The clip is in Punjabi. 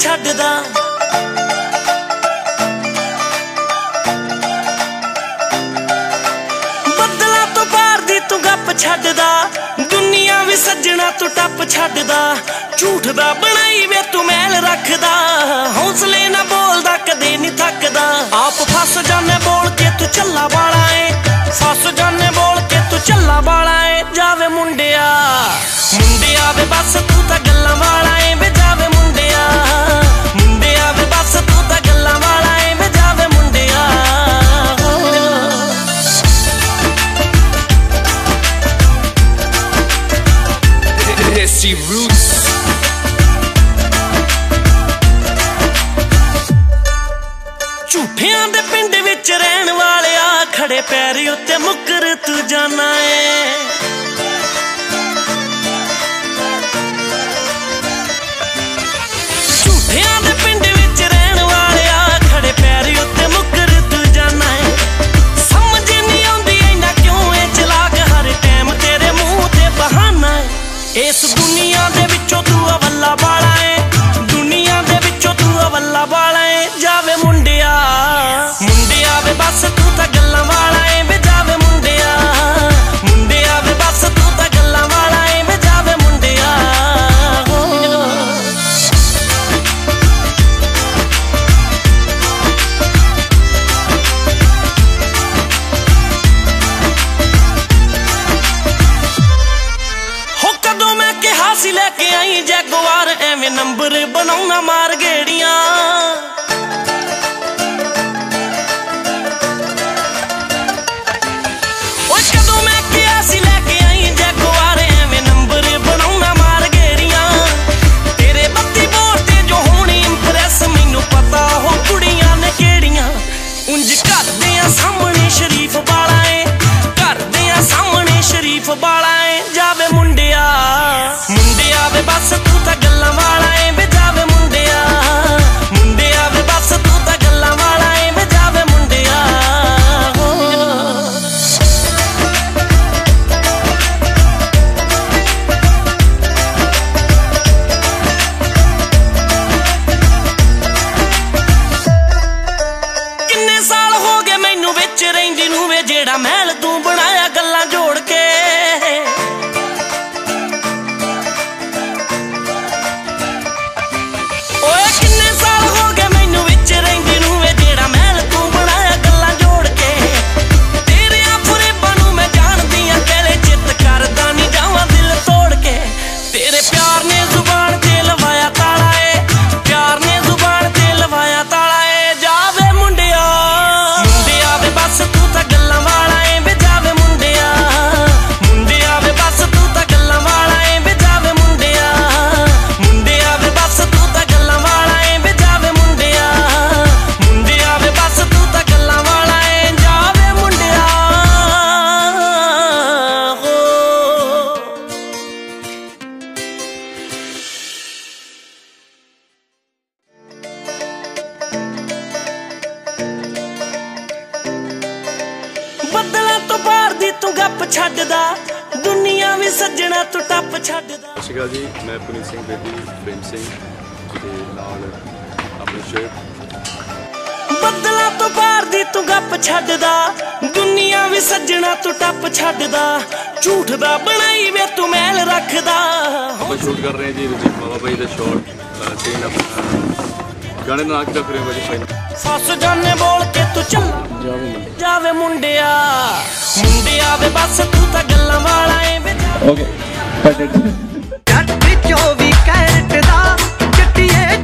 ਛੱਡਦਾ। ਬੱਦਲਾਂ ਤੋਂ ਪਾਰ ਦੀ ਤੂੰ ਗੱਪ ਛੱਡਦਾ। ਦੁਨੀਆ ਵੀ ਸੱਜਣਾ ਤੂੰ ਟੱਪ ਛੱਡਦਾ। ਝੂਠ ਦਾ ਬਣਾਈ ਵੇ ਤੂੰ ਮੈਲ ਰੱਖਦਾ। ਹੌਸਲੇ ਨਾ ਬੋਲਦਾ, ਕਦੇ ਨਹੀਂ ਥੱਕਦਾ। ਆਪ ਫਸ ਜਾਣੇ ਬੋਲ ਕੇ ਤੂੰ ਚੱਲਾ ਵਾਲਾ ਏ। ਫਸ ਜਾਣੇ ਬੋਲ ਕੇ ਤੂੰ ਚੱਲਾ ਵਾਲਾ ਏ। ਜਾਵੇ ਮੁੰਡਿਆ। ਮੁੰਡਿਆ ਵੇ ਬਸ ਤੂੰ ਤਾਂ ਗੱਲਾਂ ਵਾਲਾ Desi Roots. ਝੂਠਿਆਂ ਦੇ ਪਿੰਡ ਵਿੱਚ ਰਹਿਣ ਵਾਲਿਆ ਖੜੇ ਪੈਰ ਉੱਤੇ ਮੁੱਕਰ ਤੂੰ ਜਾਣਾ ਏ ਇਸ ਦੁਨੀਆ ਦੇ ਵਿੱਚੋਂ ਤੂੰ ਅਵੱਲਾ ਵਾਲਾ ਏ। ਦੁਨੀਆ ਦੇ ਵਿੱਚੋਂ ਤੂੰ ਅਵੱਲਾ ਵਾਲਾ ਏ। ਜਾ ਨੇ ਕਿਹੜੀਆਂ। ਉਂਝ ਕਰਦੇ ਆ ਸਾਹਮਣੇ ਸ਼ਰੀਫ ਵਾਲਾ ਏ ਕਰਦੇ ਸਾਹਮਣੇ ਸ਼ਰੀਫ ਵਾਲਾ ਏ, ਜਾਵੇ ਮੁੰਡੇ ਬੱਦਲਾਂ ਤੋਂ ਪਾਰ ਦੀ ਤੂੰ ਗੱਪ ਛੱਡਦਾ ਦੁਨੀਆ ਵੀ ਸੱਜਣਾ ਤੂੰ ਟੱਪ ਛੱਡਦਾ। ਸਤਿ ਸ਼੍ਰੀ ਅਕਾਲ ਜੀ ਮੈਂ ਪੁਨੀਤ ਸਿੰਘ ਬੇਦੀ ਪ੍ਰੇਮ ਸਿੰਘ ਤੇ ਨਾਲ ਆਪਣੀ ਸ਼ੇਪ ਬੱਦਲਾਂ ਤੋਂ ਪਾਰ ਦੀ ਤੂੰ ਗੱਪ ਛੱਡਦਾ ਦੁਨੀਆ ਵੀ ਸੱਜਣਾ ਤੂੰ ਟੱਪ ਛੱਡਦਾ। ਝੂਠ ਦਾ ਬਣਾਈ ਵੇ ਤੂੰ ਮੈਲ ਰੱਖਦਾ। ਆਪਾਂ ਸ਼ੂਟ ਕਰ ਰਹੇ ਹਾਂ ਜੀ ਰਜੀਤ ਬਾਬਾ ਬਾਈ ਦਾ ਸ਼ਾਟ ਸੀਨ ਆਪਣਾ ਗਾਣੇ ਦਾ ਨਾਂ ਕੀ ਰੱਖ ਰਹੇ ਹੋ ਭਾਜੀ ਫਾਈਨਲ ਫਸ ਜਾਣੇ ਬੋਲ ਕੇ ਤੂੰ ਚੱਲ। ਜਾਵੇ ਜਾਵੇ ਮੁੰਡਿਆ। ਮੁੰਡਿਆ ਵੇ ਬਸ ਤੂੰ ਤਾਂ ਗੱਲਾਂ ਵਾਲਾ ਏ ਵੇ ਓਕੇ ਪਟਟ ਜੱਟ ਵਿੱਚੋਂ ਵੀ ਕੈਰਟ ਦਾ ਚਟੀਏ